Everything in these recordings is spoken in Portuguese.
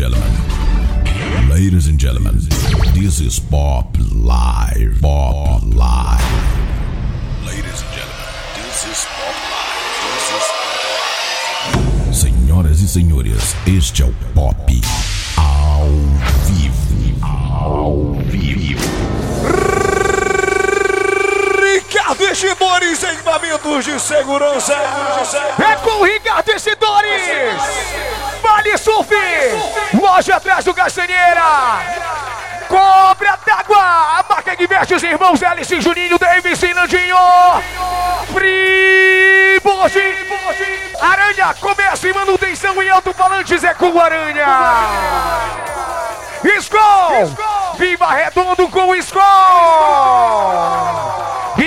gentlemen, ladies and gentlemen, this is Pop Live. Pop Live. Ladies and gentlemen, this is Pop Live. This is Senhoras e senhores, este é o Pop ao vivo. Ao vivo. Ricardo Estidores, equipamentos de segurança. É com Ricardo Estidores. Vale Surf. Loja atrás do Castanheira. Cobra d'água. A marca que veste os irmãos Alice, Juninho, Davis e Nandinho. Fribourg. Aranha, comércio e manutenção em alto-falantes é com o Aranha. Skol! Viva Redondo com o!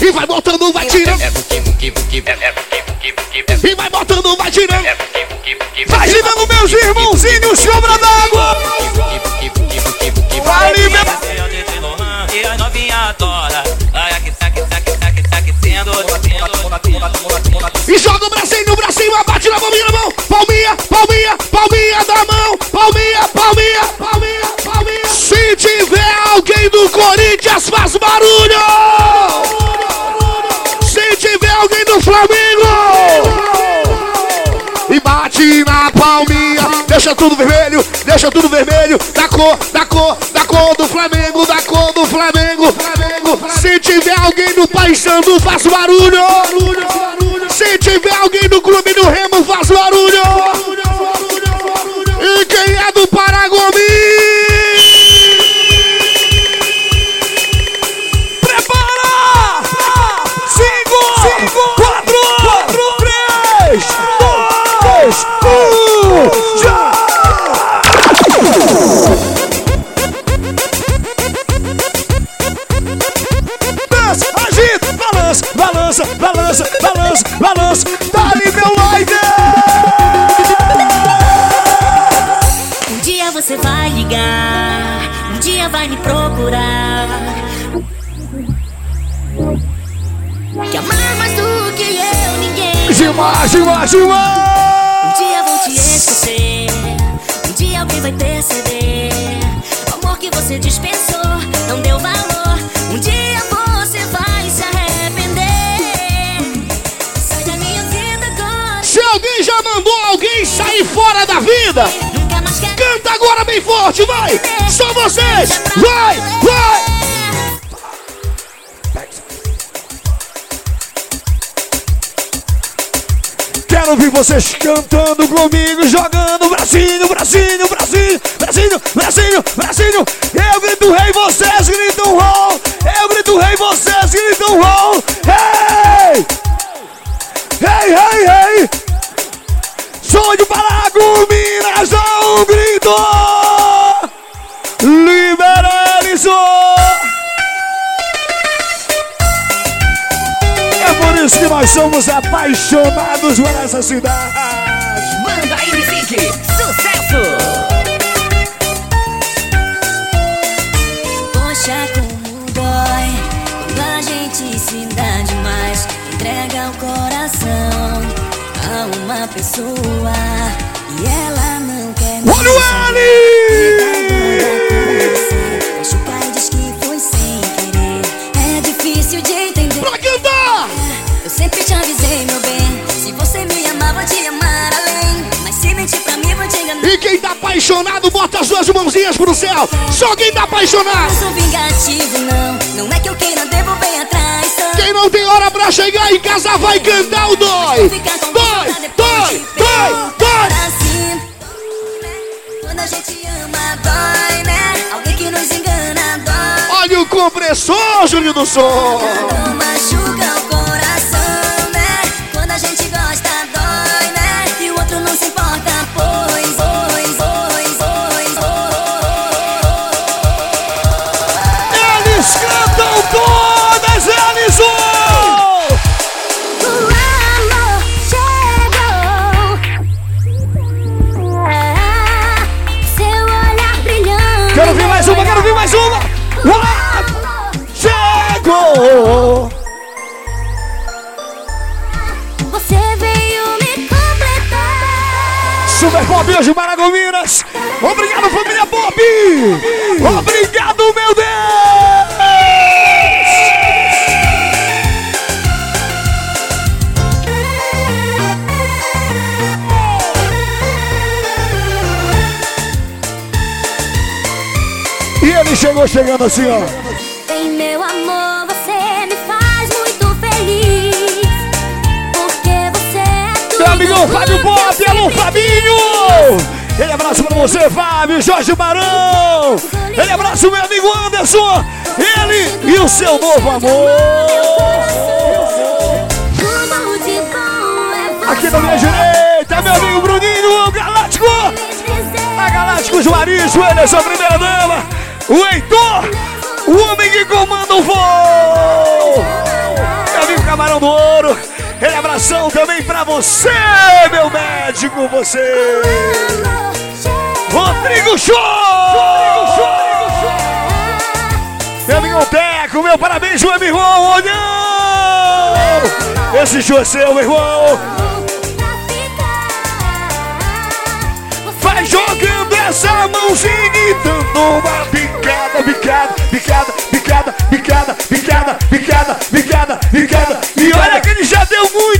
E vai botando, vai. E vai botando, vai. Vai girando, meus irmãozinhos, sombra d'água. vai, meu. E as novinhas adoram. E joga bate na palminha na mão. Palminha, palminha, palminha da mão. Palminha, palminha, palminha, palminha. Se tiver alguém do Corinthians, faz barulho. Se tiver alguém do Flamengo. E bate na palminha, deixa tudo vermelho, deixa tudo vermelho, da cor, da cor, da cor do Flamengo, da cor do Flamengo. Se tiver alguém do Paysandu, faz barulho. Gilmar! Um dia vou te esquecer, um dia alguém vai perceber. O amor que você dispensou não deu valor. Um dia você vai se arrepender. Sai da minha vida agora. Se alguém já mandou alguém sair fora da vida, canta agora bem forte, vai! Só vocês! Vai, vai! Quero ouvir vocês cantando comigo, jogando Brasil, Brasil, Brasil, Brasil, Brasil, Brasil. Eu grito rei, vocês gritam roll. Eu grito rei, vocês gritam roll. Hey! Hey, hey, hey! Sonho para Minas, dá Que nós somos apaixonados por essa cidade. Manda aí, Music, sucesso! Poxa, como dói quando a gente se dá demais. Entrega o coração a uma pessoa e ela não quer Olha o. E quem tá apaixonado, bota as duas mãozinhas pro céu. Só quem tá apaixonado. Não sou vingativo, não. Não é que eu queira devolver. Quem não tem hora pra chegar em casa, vai cantar o dói. Dói, dói, dói, dói. Quando a gente ama, dói, né? Alguém que nos engana, dói. Olha o compressor, Júlio do Sol. Não machuca o coração. Hoje, Maragominas. Obrigado, família Pop. Obrigado, meu Deus. E ele chegou chegando assim, ó. Fabinho! Ele abraço pra você, Fábio, Jorge Barão! Ele abraço meu amigo Anderson! Ele e o seu novo amor! É Aqui na minha direita, meu amigo Bruninho, o Galáctico! A Galáctico Juarez, o Anderson, a primeira dama! O Heitor, o homem que comanda o voo! Meu amigo Camarão do Ouro! Ele abração também pra você, meu médico, você! Rodrigo Show! Meu amigo Teco, meu parabéns, meu irmão, olhão! Esse show é seu, meu irmão! Vai jogando essa mãozinha e dando uma picada, picada, picada, picada, picada, picada, picada, picada, picada. E olha que ele já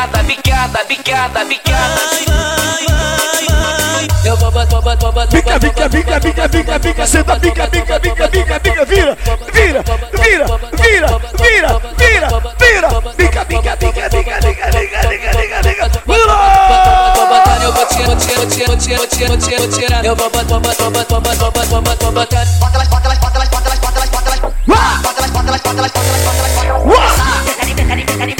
bicada, bicada, bicada, bicada. Eu vou botar, botar, botar, Pica, pica, pica, pica, pica, pica, senta, pica, pica, pica, pica, pica, vira, vira, vira, vira, vira, vira, vira, pica, pica, pica, pica, pica, pica, pica, pica, pica, vira! Eu vou tirar, vou tirar, vou tirar, vou tirar, vou tirar, vou tirar, vou tirar. Eu vou botar, botar, botar, botar, botar, botar, botar. Bota elas, bota elas, bota elas, bota elas, bota elas, bota elas. Bota elas, bota elas, bota elas, bota elas, bota elas, bota elas.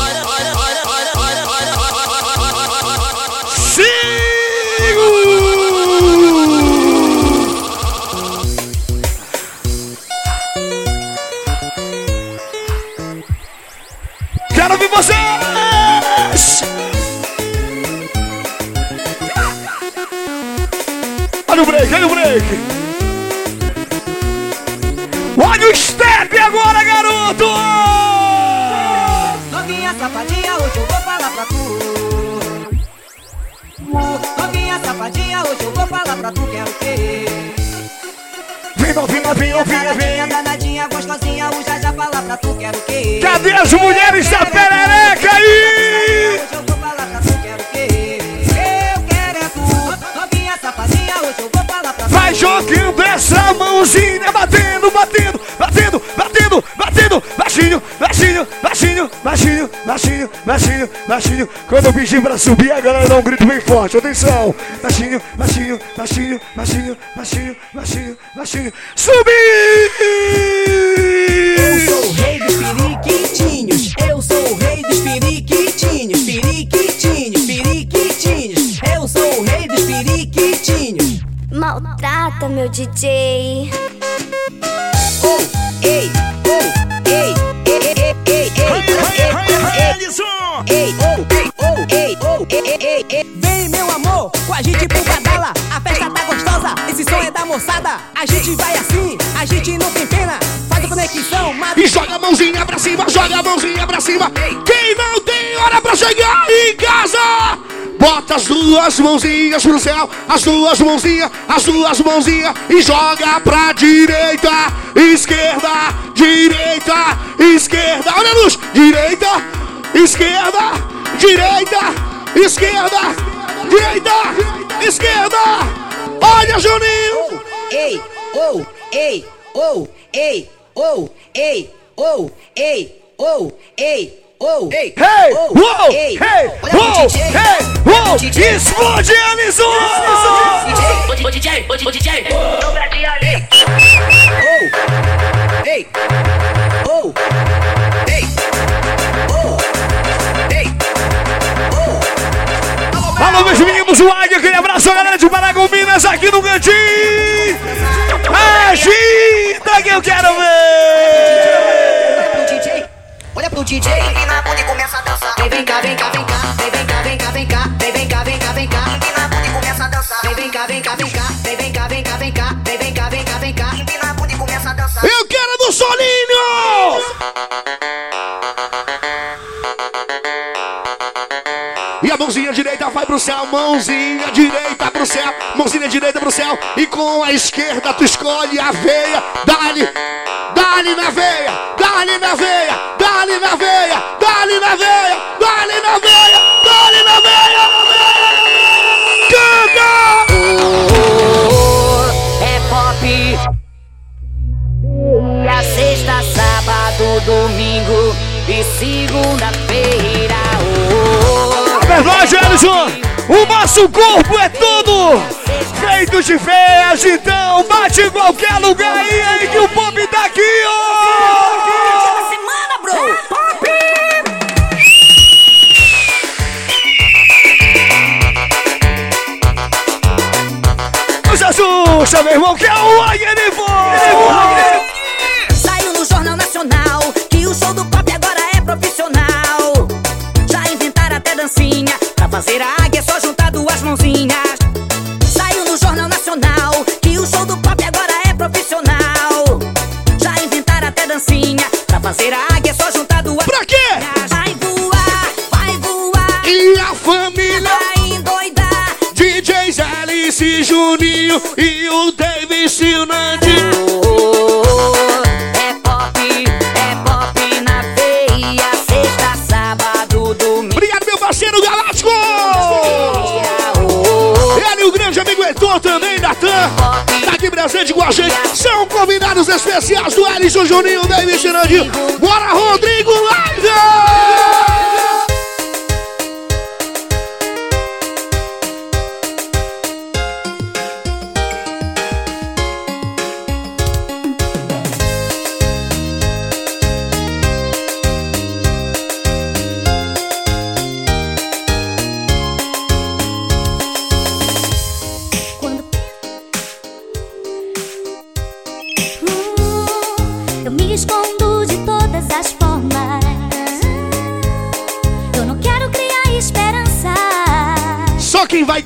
safadinha, hoje eu vou falar pra tu, quero o quê? Vem, novinha, vem, novinha, vem! danadinha, gostosinha, o já falar pra tu, quero o quê? Cadê as mulheres da perereca aí? Hoje eu vou falar pra tu, quero o quê? Eu quero é tu. Novinha safadinha, hoje eu vou falar pra tu. Vai jogando essa mãozinha, batendo, baixinho, baixinho, baixinho, baixinho, baixinho, baixinho, baixinho. Quando eu pedir pra subir, a galera dá um grito bem forte. Atenção! Baixinho, baixinho, baixinho, baixinho, baixinho, baixinho, baixinho. Subir! Eu sou o rei dos periquitinhos. Eu sou o rei dos periquitinhos. Periquitinhos, periquitinhos. Eu sou o rei dos periquitinhos. Maltrata meu DJ. Oh, ei, Vem, meu amor, com a gente pro badala. A festa tá gostosa, esse som é da moçada. A gente vai assim, a gente não tem pena. E joga a mãozinha pra cima, joga a mãozinha pra cima. Quem não tem hora pra chegar em casa, bota as duas mãozinhas pro céu, as duas mãozinhas, as duas mãozinhas e joga pra direita, esquerda, direita, esquerda. Olha a luz, direita, esquerda, direita, esquerda, direita, esquerda. Olha, Juninho. Ei, ou, ei, ou, ei, ou, ei, ou, ei, ou, ei, ou, ei, Hey, ou, uou, ei. DJ. hey, uou. Explode, Alisson. DJ. Ô DJ, ô DJ, Ei, ou, ei, Alô, meus meninos do Águia, aquele abraço, a galera de Paragominas aqui no cantinho. Agita que eu quero ver. pro DJ, olha pro DJ. Empina a bunda e começa a dançar. Vem, vem cá, vem cá, vem cá, vem, vem cá, vem cá, vem cá, vem, vem cá, vem cá, vem cá. Empina a bunda e começa a dançar. Vem, vem cá, vem cá, vem cá, vem, vem cá, vem cá, vem cá, vem, vem cá, vem cá, vem cá. Empina a bunda e começa a dançar. Eu quero do Solinho. E a mãozinha direita vai pro céu, mãozinha direita pro céu, mãozinha direita pro céu. E com a esquerda tu escolhe a veia, dá-lhe, dá-lhe na veia, dá-lhe na veia, dá-lhe na veia, dá-lhe na veia, Ellison! O nosso corpo é tudo feito de feias, então bate em qualquer lugar aí, aí que o pop tá aqui, ó! semana, bro! Pop! Assusta, meu irmão, que é especiais do Alisson Juninho, Davis e Nandi. Bora, Rodrigo Live!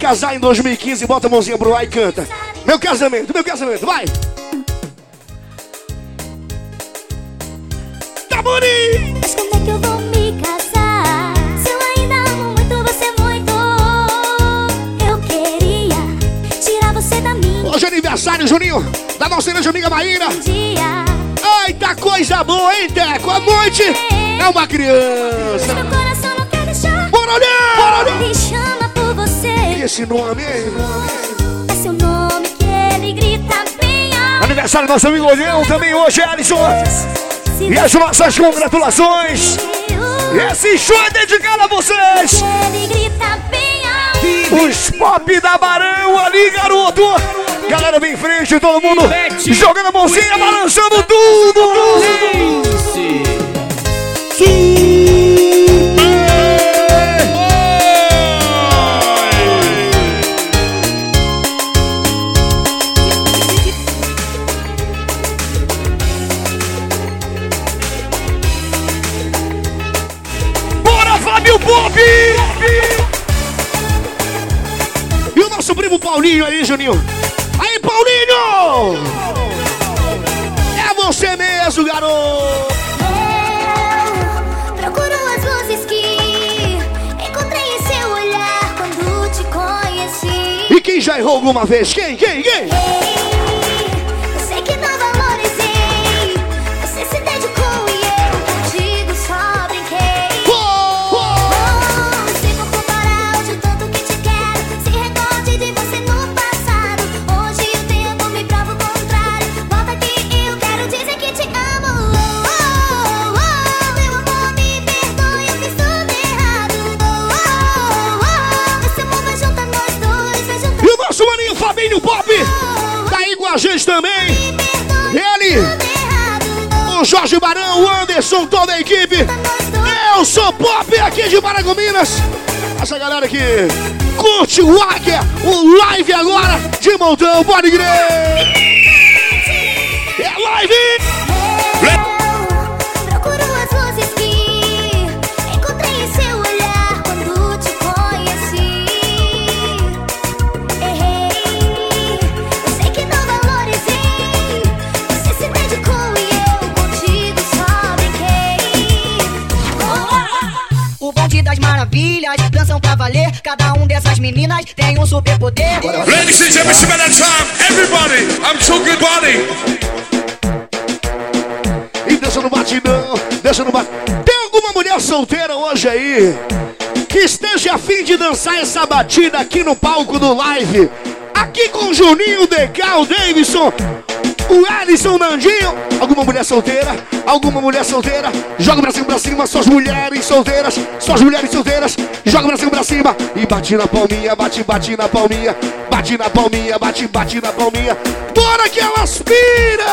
Casar em 2015, bota a mãozinha pro ar e canta. Meu casamento, meu casamento, vai! Tá bonito! Mas como é que eu vou me casar? Se eu ainda amo muito você muito, eu queria tirar você da minha Hoje é aniversário, Juninho, da nossa grande amiga Maíra. dia. Eita, coisa boa, hein, Teco? A noite é uma criança. Meu coração não quer deixar. Bora olhar! Bora olhar! Me chama. Esse nome, hein? É seu nome que ele grita bem alto. Aniversário do nosso amigo Olhão também hoje, Alisson. E as nossas congratulações. Esse show é dedicado a vocês. Ele grita bem alto. Os pop da Barão ali, garoto. Galera, vem em frente, todo mundo jogando a mãozinha, balançando tudo. Bora, nosso primo Paulinho aí, Juninho. Aí, Paulinho! É você mesmo, garoto. Eu procuro as luzes que encontrei em seu olhar quando te conheci. E quem já errou alguma vez? Quem, quem, quem? Jorge Barão, o Anderson, toda a equipe. Eu sou Pop aqui de Paragominas. Essa galera que curte o Águia, o live agora de montão, pode crer. Valer. Cada um dessas meninas tem um superpoder. Ladies and gentlemen, it's about that time. Everybody, I'm so good body. E deixa no batidão, deixa no bate. Tem alguma mulher solteira hoje aí que esteja afim de dançar essa batida aqui no palco do live? Aqui com o Juninho, o Davidson, o Alisson, Nandinho. Alguma mulher solteira? Alguma mulher solteira? Joga o bracinho pra cima, só as mulheres solteiras, só as mulheres solteiras. Joga o bracinho pra cima e bate na palminha, bate, bate na palminha, bate na palminha, bate, bate na palminha. Bora que elas pira!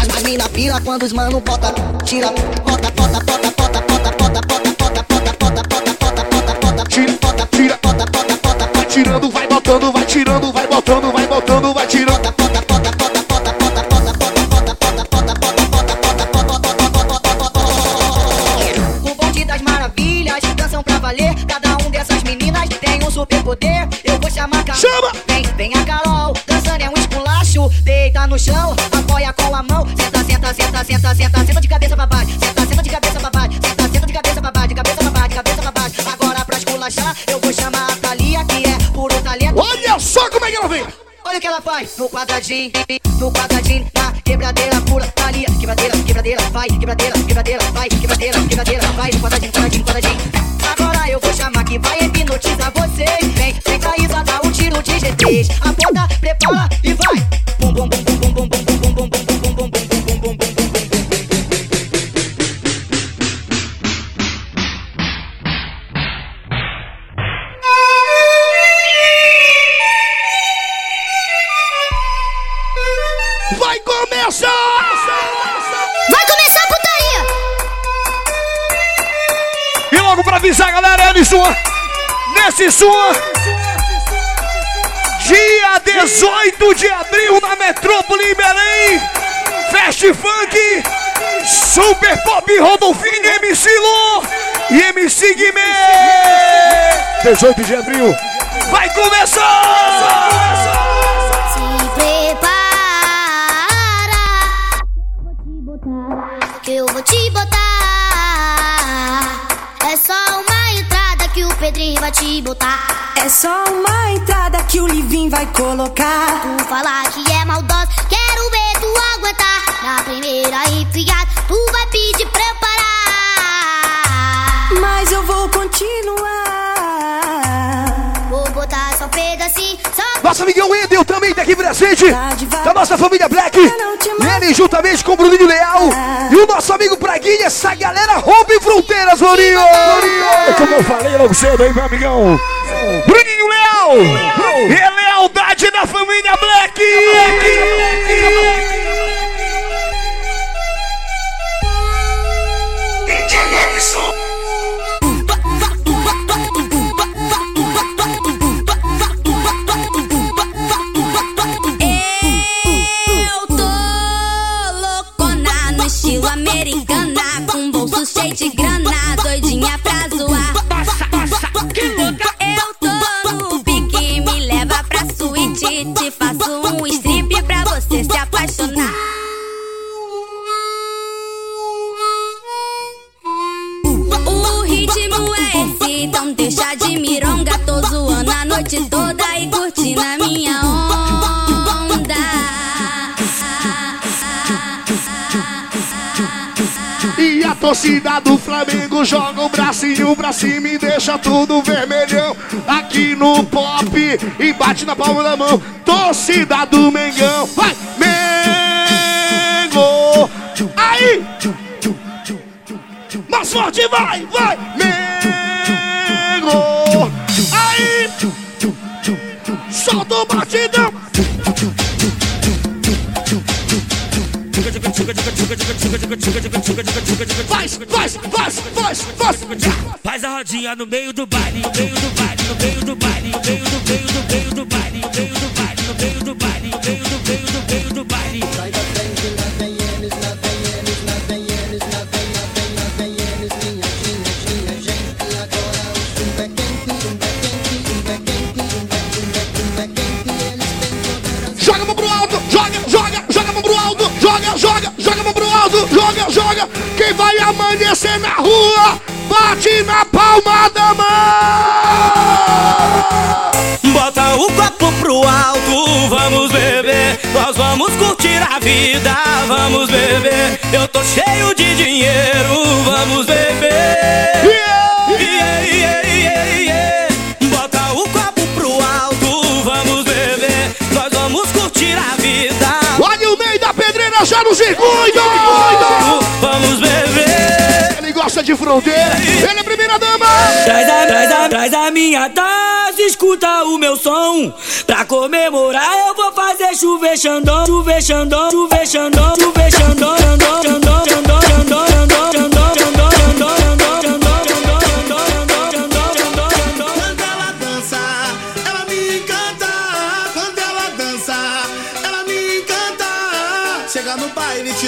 As, as mina pira quando os mano bota, tira, bota, bota, bota, bota, bota, bota, bota, bota, bota, bota, bota, bota, bota, bota, Tira, bota, tira. bota, bota, bota, Vai tirando, vai botando, vai tirando, vai botando, vai botando, vai tirando. bota, bota, bota, meninas tem um superpoder. Eu vou chamar Carol. Chama! Vem, vem a Carol. Dançando é um esculacho. Deita no chão, apoia com a mão. Senta, senta, senta, senta, senta, senta de cabeça pra baixo. Senta, senta de cabeça pra baixo. Senta, senta de cabeça pra baixo, de cabeça pra baixo, de cabeça pra baixo. Agora pra esculachar, eu vou chamar a Thalia, que é puro talento. Olha só como é que ela vem! Olha o que ela faz no quadradinho, no quadradinho, na quebradeira pula, Thalia, quebradeira, quebradeira, vai, quebradeira, quebradeira, vai, quebradeira, quebradeira, vai, no quadradinho, quadradinho, quadradinho. Vai hipnotizar vocês. Vem, vem Thaísa, dá um tiro de G3. Aponta, prepara e vai. Bum, bum, bum, bum, bum, bum, bum, bum, bum, bum, bum, bum, bum, bum, bum, bum, bum, bum. Vai começar! Vai começar a putaria! E logo pra avisar, galera, Ellison, nesse som, dia 18 de abril na Metrópole em Belém, Fast Funk, Super Pop Rodolfinho, MC Lô e MC Guimê. 18 de abril, vai começar! Se te botar. É só uma entrada que o Livinho vai colocar. Tu falar que é maldosa, quero ver tu aguentar. Na primeira tu Nosso amigão Wendel também tá aqui presente. Da nossa família Black. Ele juntamente com o Bruninho Leal. E o nosso amigo Praguinha. Essa galera rompe fronteiras, Bruninho. É como eu falei logo cedo aí, meu amigão. Bruninho Leal. E a lealdade da família Black. Eu um strip pra você se apaixonar. O ritmo é esse, então deixa de mironga. Tô zoando a noite toda e curtindo a minha onda. Torcida do Flamengo joga o bracinho pra cima e deixa tudo vermelhão aqui no pop e bate na palma da mão. Torcida do Mengão, vai! Mengo! Aí! Mais forte, vai, vai! Mengo! Aí! Solta o batidão! Faz, a rodinha no meio do baile, no meio do baile, no meio do baile, no meio do meio do baile, joga, joga. Quem vai amanhecer na rua, bate na palma da mão. Bota o copo pro alto, vamos beber. Nós vamos curtir a vida, vamos beber. Eu tô cheio de dinheiro, vamos beber. Yeah, yeah, yeah, yeah. Bota o copo pro alto, vamos beber. Nós vamos curtir a vida. Olha o meio da pedreira já no circuito. Fronteira, ele é a primeira dama. Traz a, traz a, traz a minha taça, escuta o meu som. Pra comemorar eu vou fazer chover xandão, chover xandão, chover xandão, chover xandão, xandão, xandão, xandão,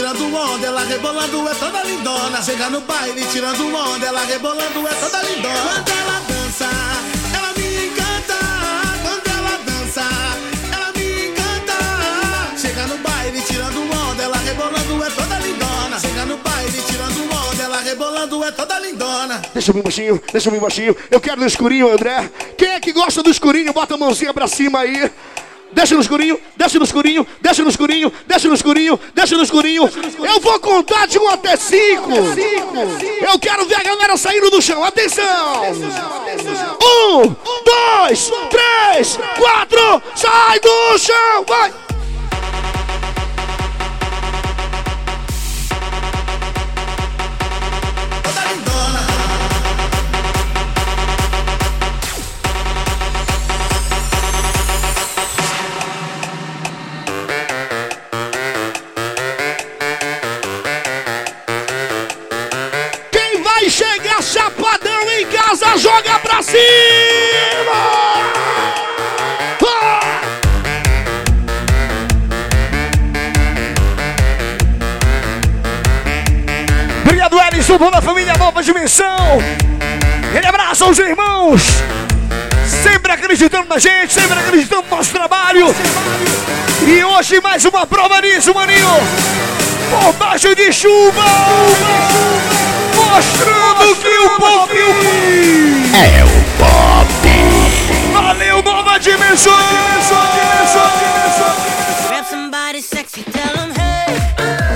tirando onda, ela rebolando é toda lindona. Chega no baile tirando onda, ela rebolando é toda lindona. Quando ela dança, ela me encanta. Quando ela dança, ela me encanta. Chega no baile tirando onda, ela rebolando é toda lindona. Chega no baile tirando onda, ela rebolando é toda lindona. Deixa eu vir baixinho, deixa eu vir baixinho. Eu quero no escurinho, André. Quem é que gosta do escurinho, bota a mãozinha pra cima aí. Desce no escurinho, desce no escurinho, desce no escurinho, desce no escurinho, desce no escurinho. Eu vou contar de um até cinco. Eu quero ver a galera saindo do chão. Atenção! Um, dois, três, quatro, sai do chão, vai! Obrigado, Ellison, toda a família Nova Dimensão. Ele abraça os irmãos. Sempre acreditando na gente, sempre acreditando no nosso trabalho. E hoje mais uma prova disso, maninho. Por baixo de chuva. Mostrando que o pop É o pop. valeu nova dimensão. dimensão, dimensão, dimensão. Grab somebody sexy, tell 'em, hey.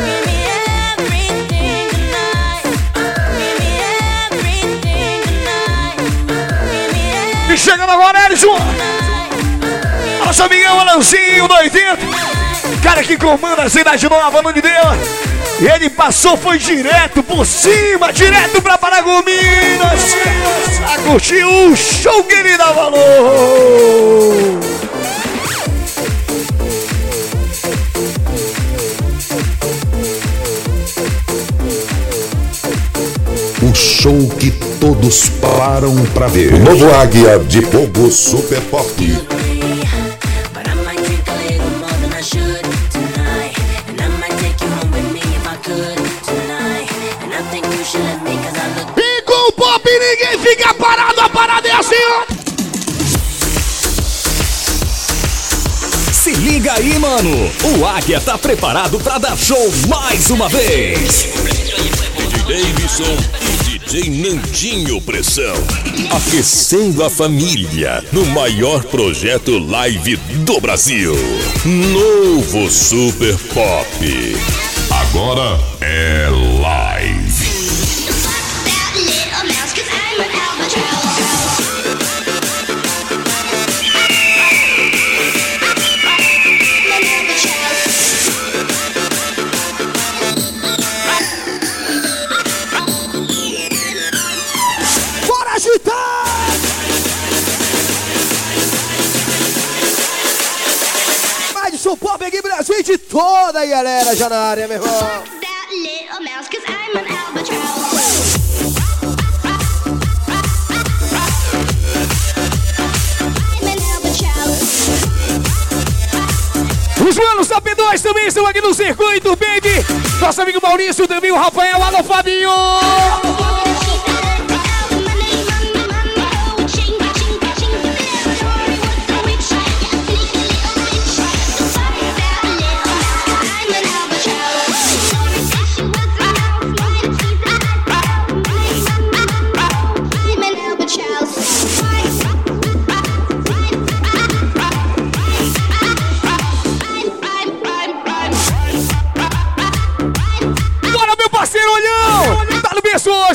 Give me everything tonight. Give me everything tonight. Give me E chegando agora, Ellison. Nosso amigão Alanzinho do 80. Cara que comanda a cidade nova, nome dela. Ele passou, foi direto por cima, direto pra Paragominas. A curtir o show que ele dá valor. O show que todos param pra ver. O novo Águia de Fogo Super Pop. Liga aí, mano. O Águia tá preparado pra dar show mais uma vez. DJ Davidson e DJ Nandinho Pressão. Aquecendo a família no maior projeto live do Brasil. Novo Super Pop. Agora é live. Toda a galera já na área, meu irmão. Os manos da P2 também estão aqui no circuito, baby. Nosso amigo Maurício, também o Rafael, alô Fabinho.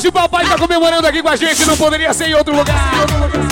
Hoje, o papai tá comemorando aqui com a gente, não poderia ser em outro lugar. Mesdames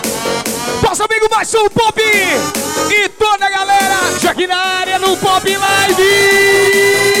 Amigo mais São Pop e toda a galera já aqui na área no Pop Live.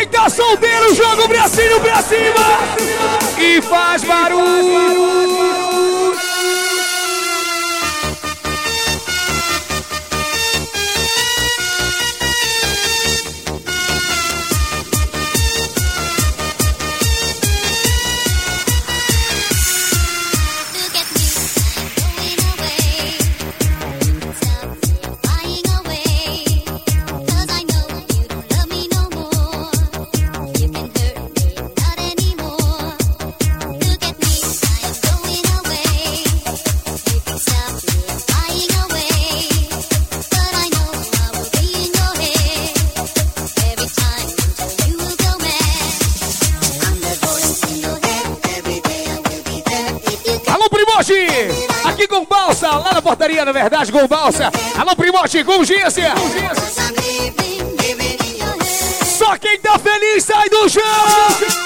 Quem tá solteiro, joga o bracinho pra cima e faz barulho. Na verdade, com Balsa. Alô, Primote, com Gícia. Só quem tá feliz sai do chão!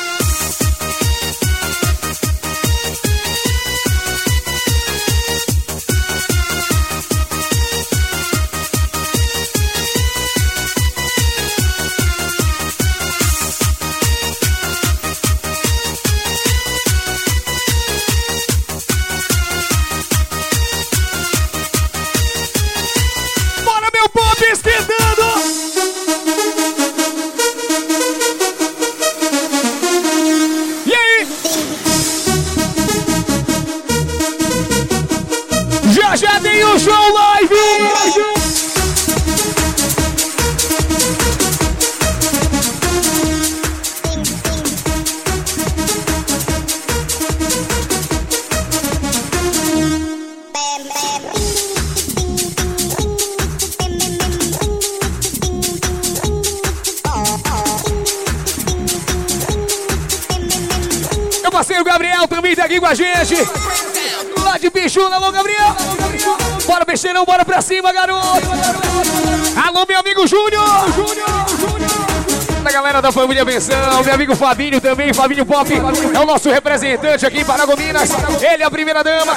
Família Benção, meu amigo Fabinho também, Fabinho Pop, é o nosso representante aqui em Paragominas. Ele é a primeira dama.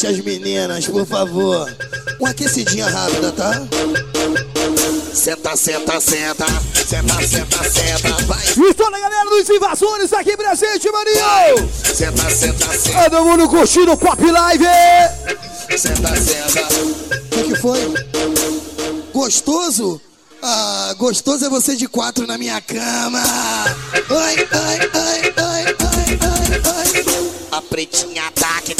Deixa as meninas, por favor. Uma aquecidinha rápida, tá? Senta, senta, senta. Senta, senta, senta. Vai. E toda a galera dos invasores aqui presente, maninho! Senta, senta, senta. Todo mundo curtindo o Pop Live! Senta, senta. O que, foi? Gostoso? Ah, gostoso é você de quatro na minha cama. Oi, oi, oi, oi, oi, oi, oi. A pretinha tá que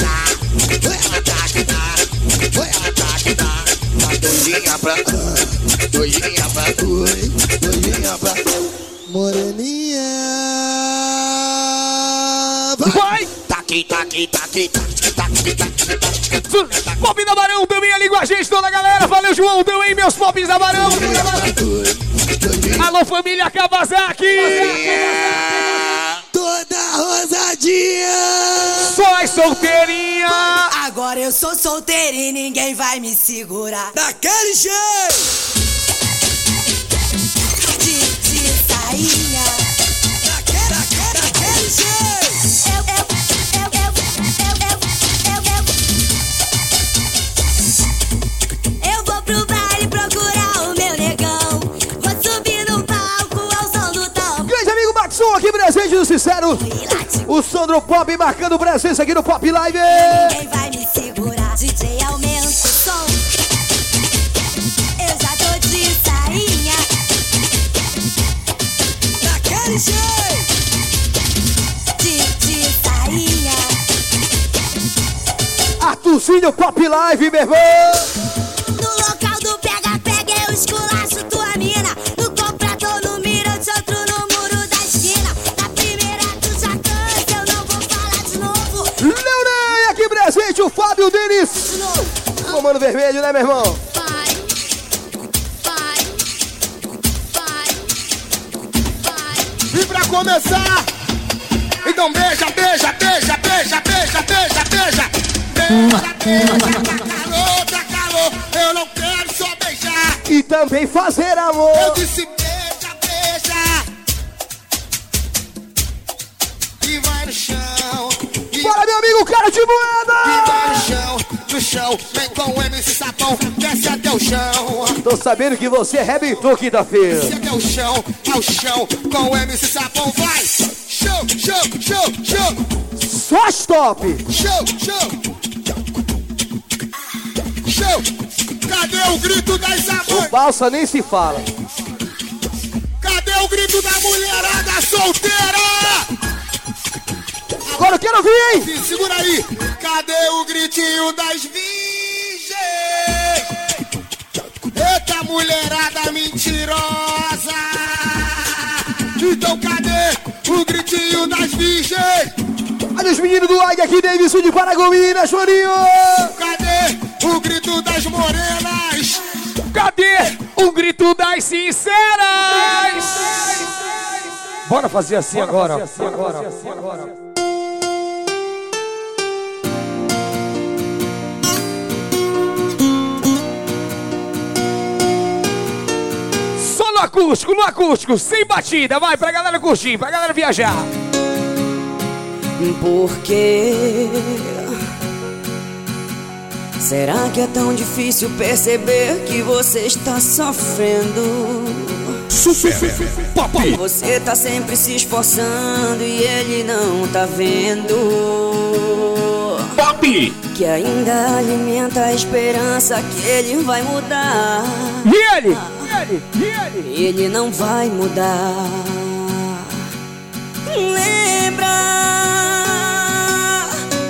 pra. Doidinha pra. Oi, doidinha pra. Moreninha. Vai! Taqui, taqui, taqui, taqui, taqui, taqui, taqui. Pop da Barão também ali com a gente, toda a galera. Valeu, João, também, meus pops da Barão. Alô, família Kawasaki! Toda rosadinha! Só as solteirinha! Agora eu sou solteira e ninguém vai me segurar. Daquele jeito! De, de sainha. Aqui presente do Sincero. O Sandro Pop marcando presença aqui no Pop Live. Ninguém vai me segurar. DJ aumenta o som. Eu já tô de sainha. Daquele jeito! De, de sainha. Arthurzinho Pop Live, meu irmão. O Fábio Denis. Comando vermelho, né, meu irmão? E pra começar, então beija, beija, beija, beija, beija, beija, beija. Beija, beija, tá calor, tá calor. Eu não quero só beijar. E também fazer amor. Eu disse beija, beija. E vai no chão. Bora, meu amigo, cara de moeda. Chão, no chão. Vem com o MC Sapão, desce até o chão. Tô sabendo que você arrebentou quinta-feira. Desce até o chão, ao chão. Com o MC Sapão, vai. Show, show, show, show. Só stop. Show, show! Show! Cadê o grito das O amores? balsa nem se fala. grito da mulherada solteira! Agora eu quero ouvir, hein? Se segura aí! Cadê o gritinho das virgens? Eita mulherada mentirosa! Então cadê o gritinho das virgens? Olha os meninos do Águia aqui, Davidson de Paragominas, Juninho! Cadê o grito das morenas? Cadê o grito das sinceras? Bora fazer assim agora. Fazer assim agora. Fazer assim agora. No acústico, no acústico, sem batida, vai pra galera curtir, pra galera viajar. Por quê? Será que é tão difícil perceber que você está sofrendo? Pop. Você tá sempre se esforçando e ele não tá vendo. Pop. Que ainda alimenta a esperança que ele vai mudar. E ele? Ele? E ele? Ele não vai mudar. Lembra?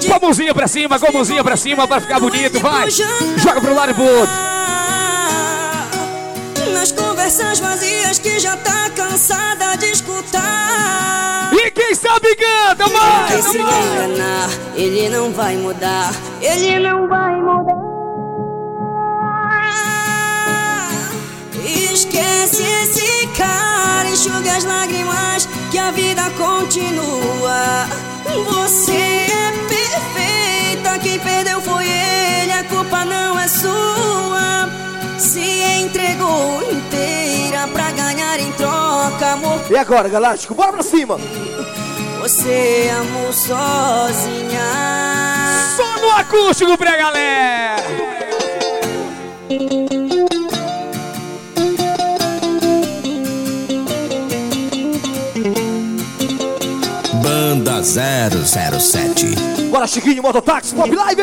Com a mãozinha pra cima, com a mãozinha pra cima pra ficar bonito, vai! Joga pro lado e pro outro. Nas conversas vazias que já tá cansada de escutar. E quem sabe canta, Vai mano! se enganar, ele não vai mudar. Ele não vai mudar. Esquece esse cara, enxuga as lágrimas que a vida continua. Você é perfeita, quem perdeu foi ele, a culpa não é sua. Se entregou inteira pra ganhar em troca, amor. E agora, Galáctico, bora pra cima! Você amou sozinha. Só no acústico pra galera! 007. Bora, Chiquinho, Mototáxi, Pop Live!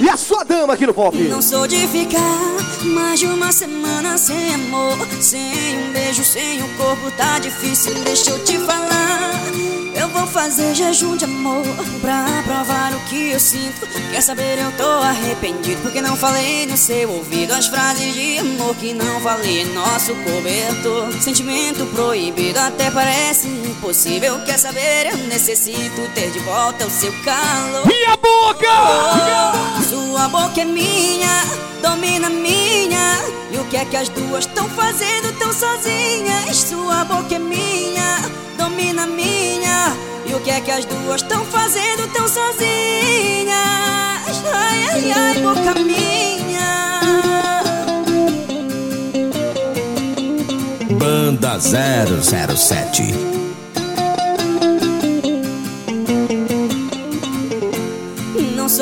E a sua dama aqui no Pop? Não sou de ficar mais de uma semana sem amor, sem um beijo, sem o corpo, tá difícil. Deixa eu te falar. Eu vou fazer jejum de amor pra provar o que eu sinto. Quer saber? Eu tô arrependido porque não falei no seu ouvido as frases de amor que não falei nosso cobertor. Sentimento proibido até parece impossível. Quer saber? Eu necessito ter de volta o seu calor. E a boca? Sua boca é minha, domina minha. E o que é que as duas estão fazendo tão sozinhas? Sua boca é minha, domina minha. E o que é que as duas estão fazendo tão sozinhas? Ai, ai, ai, boca minha. Banda 007.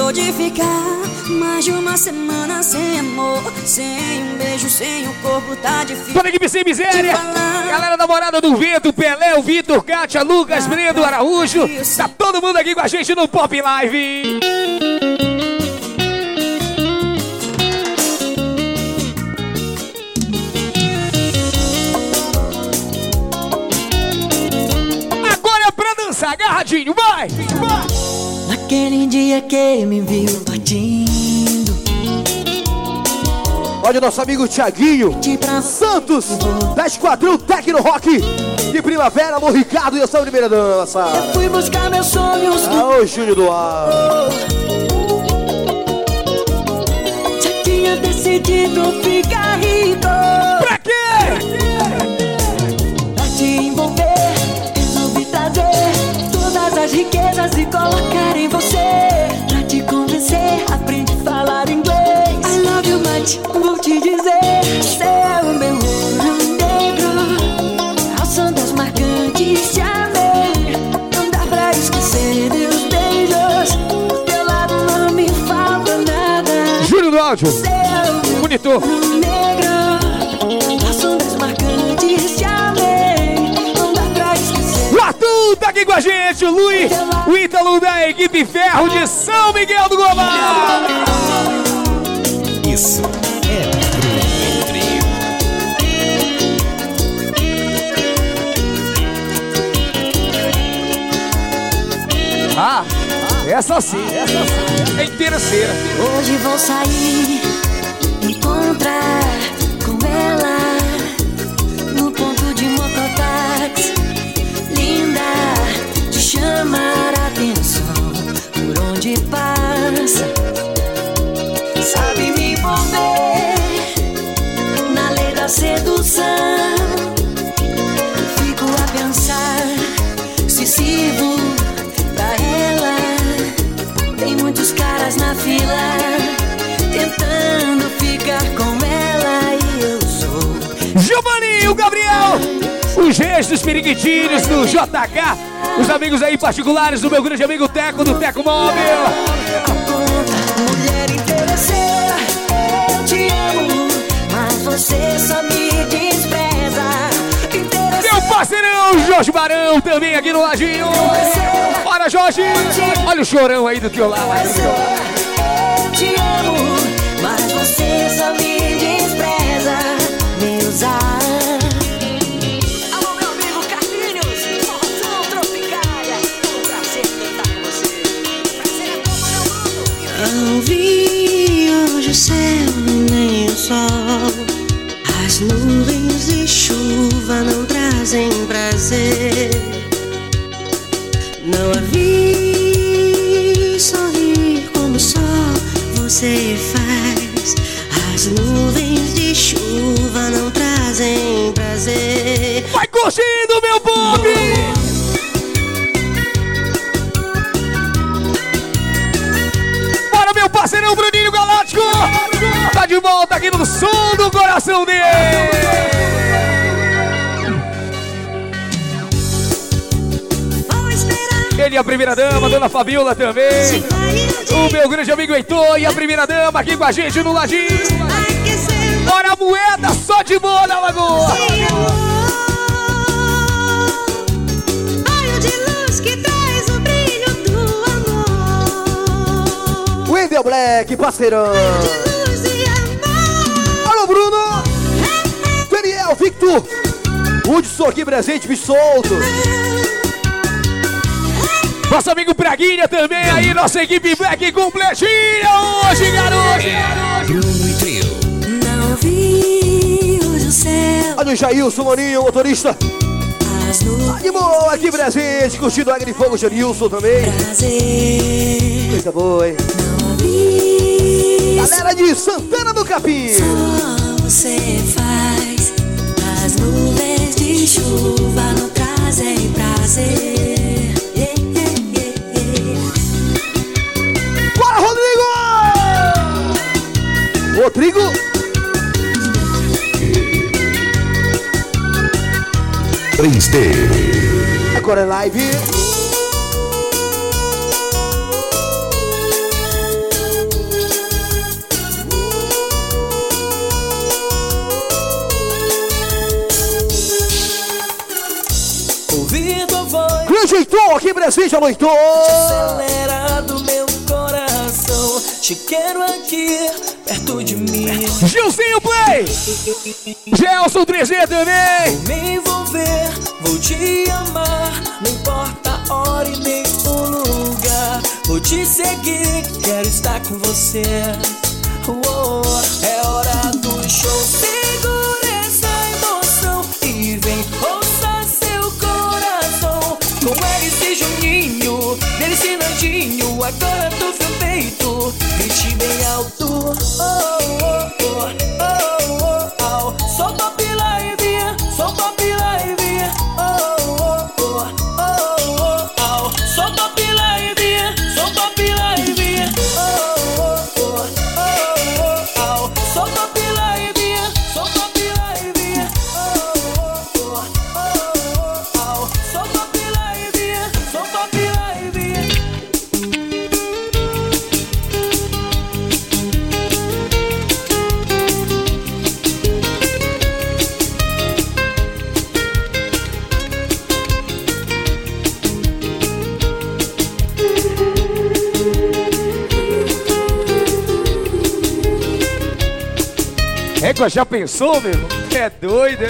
Não sou de ficar mais de uma semana sem amor, sem um beijo, sem o corpo, tá difícil. Toda equipe sem miséria! Galera da Morada do Vento, Pelé, o Vitor, Kátia, Lucas, Brendo, Araújo. Tá todo mundo aqui com a gente no Pop Live! Agora é pra dançar, agarradinho, vai! Vai! Naquele dia que me viu batindo. Olha o nosso amigo Tiaguinho Santos, da Esquadrão Tecno Rock de Primavera, Alô Ricardo e eu sou a primeira dança. Fui buscar meus sonhos. Aô, Júnior do Ar. Já tinha decidido ficar rico. Todas as riquezas e colocar em você. Pra te convencer, aprende a falar inglês. I love you much, vou te dizer. Você é o meu ouro negro. Ao som das marcantes te amei. Não dá pra esquecer dos beijos. Do teu lado não me falta nada. Júnior do Áudio, é o meu monitor. aqui com a gente, o Luiz, o Ítalo da equipe Ferro de São Miguel do Gomar. Isso é trio. Ah, essa sim, essa sim. É interesseira. Hoje vou sair, encontrar chamar a atenção por onde passa. Sabe me envolver na lei da sedução. Fico a pensar se sirvo pra ela. Tem muitos caras na fila tentando ficar com ela e eu sou. Giovanni, o Gabriel, os reis dos periquitinhos do JK, os amigos aí particulares do meu grande amigo Teco, do Teco Móvel. Mulher interesseira, eu te amo, mas você só me despreza. Meu parceirão, Jorge Barão, também aqui no ladinho. Bora, Jorge! Olha o chorão aí do teu lado. Aqui no som do coração dele! Ele e a primeira dama, Dona Fabiola também. O meu grande amigo Heitor e a primeira dama aqui com a gente no ladinho. Bora, a moeda só de boa na lagoa! Raio de luz que traz o brilho do amor. Wendel Black, parceirão. Victor! Hudson aqui presente, me solto! Nosso amigo Praguinha também aí, nossa equipe Black completinha hoje, garoto! Bruno e Trio. Não vi hoje o céu. Olha o Jailson, Maninho, motorista. De boa, aqui presente, curtindo a Águia de Fogo, Janilson também. prazer. Coisa boa, hein? Não vi Galera de Santana do Capim. só você D. Agora é live. Tua voz Grande Heitor aqui presente, alô Heitor! acelera do meu coração. Te quero aqui, perto de mim. Gilzinho Play! Gelson 3G também! Vou me envolver, vou te amar. Não importa a hora e nem o lugar. Vou te seguir, quero estar com você. Uou, é hora do show. Segura essa emoção e vem ouça seu coração. Com Alice Juninho, dele Sinandinho, agora do seu peito. Nossa, já pensou, meu irmão? É doida.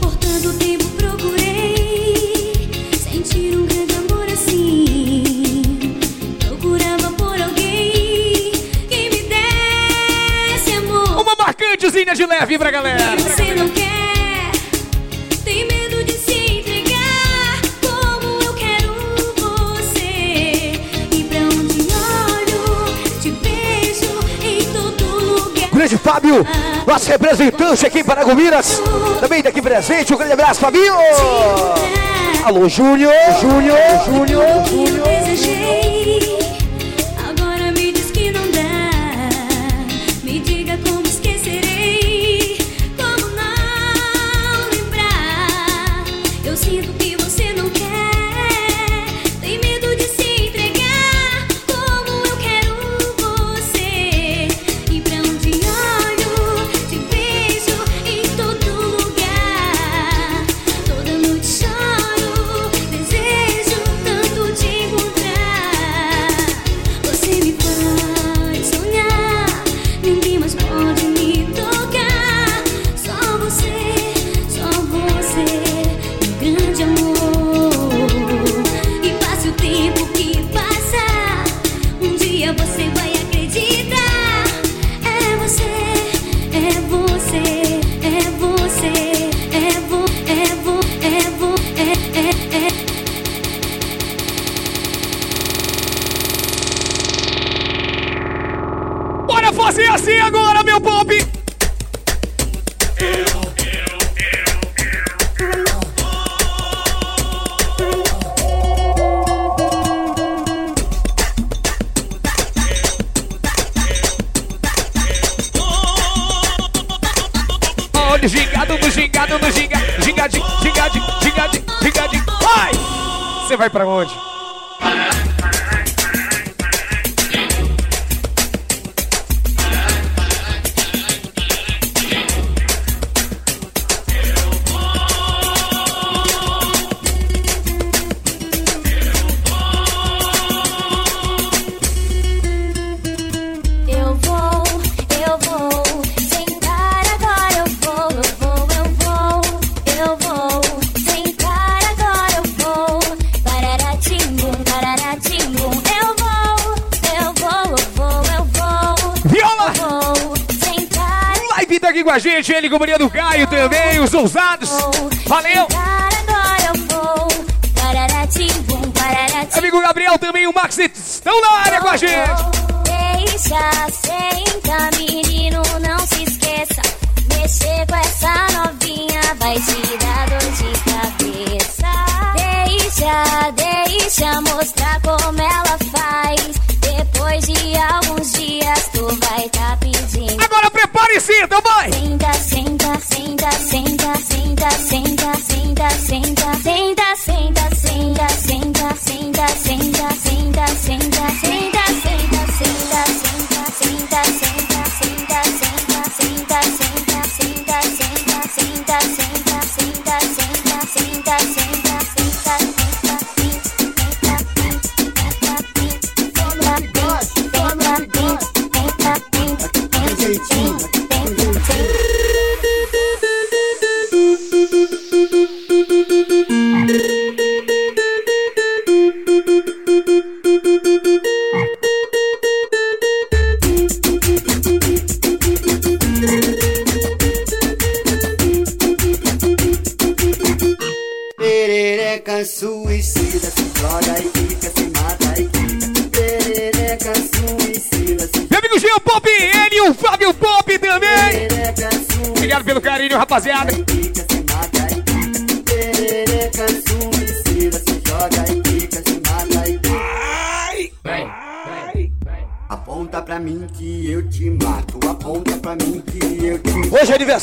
Por tanto tempo procurei sentir um grande amor assim. Procurava por alguém que me desse amor. Uma marcantezinha de leve pra galera. Fabinho, nosso representante aqui em Paragominas. Também daqui presente, um grande abraço, Fabinho! Né? Alô, Júnior! Júnior! Júnior! Júnior!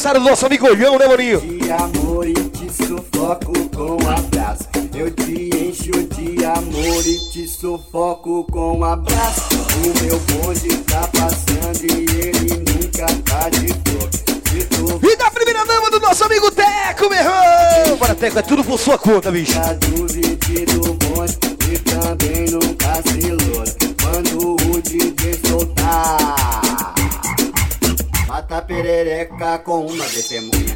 aniversário do nosso amigo Olhão, né, Boninho? De amor e te sufoco com abraço. Eu te encho de amor e te sufoco com abraço. O meu bonde tá passando e ele nunca tá de flor. E da primeira dama do nosso amigo Teco, meu irmão! Bora, Teco, é tudo por sua conta, bicho. com uma testemunha.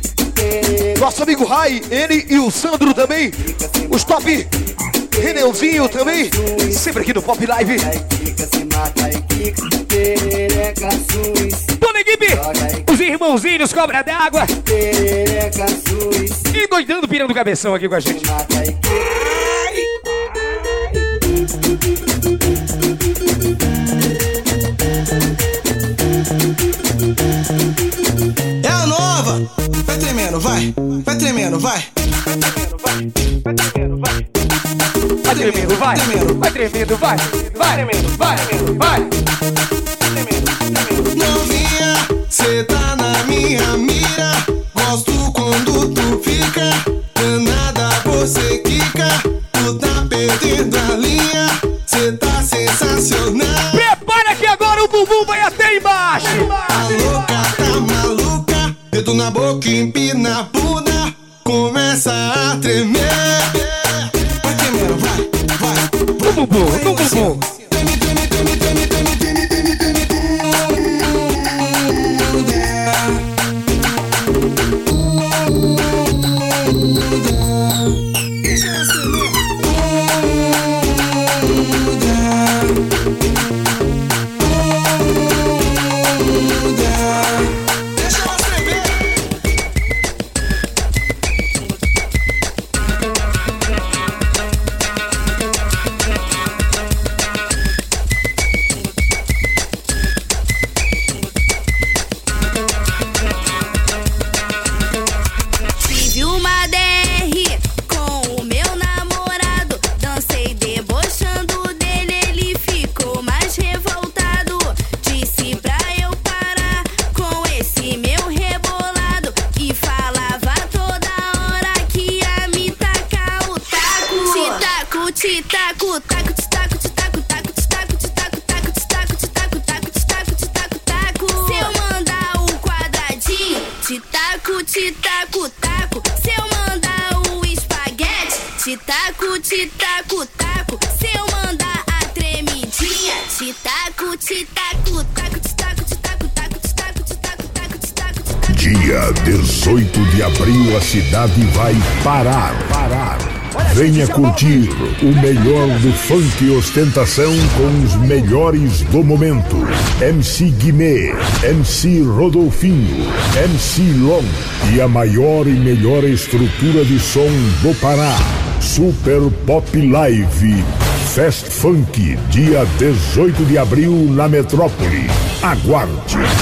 Nosso amigo Rai, ele e o Sandro também. Os top Reneuzinho também. Sempre aqui no Pop Live. Dona equipe, os irmãozinhos cobra d'água. E doidando pirando cabeção aqui com a gente. tremendo, vai. Vai tremendo, vai. Vai tremendo, vai. Vai tremendo, vai. Vai tremendo, vai. Vai tremendo, vai. Vai tremendo, vai. Vai. sentir o melhor do funk ostentação com os melhores do momento. MC Guimê, MC Rodolfinho, MC Long e a maior e melhor estrutura de som do Pará. Super Pop Live. Fest Funk, dia 18 de abril na metrópole. Aguarde!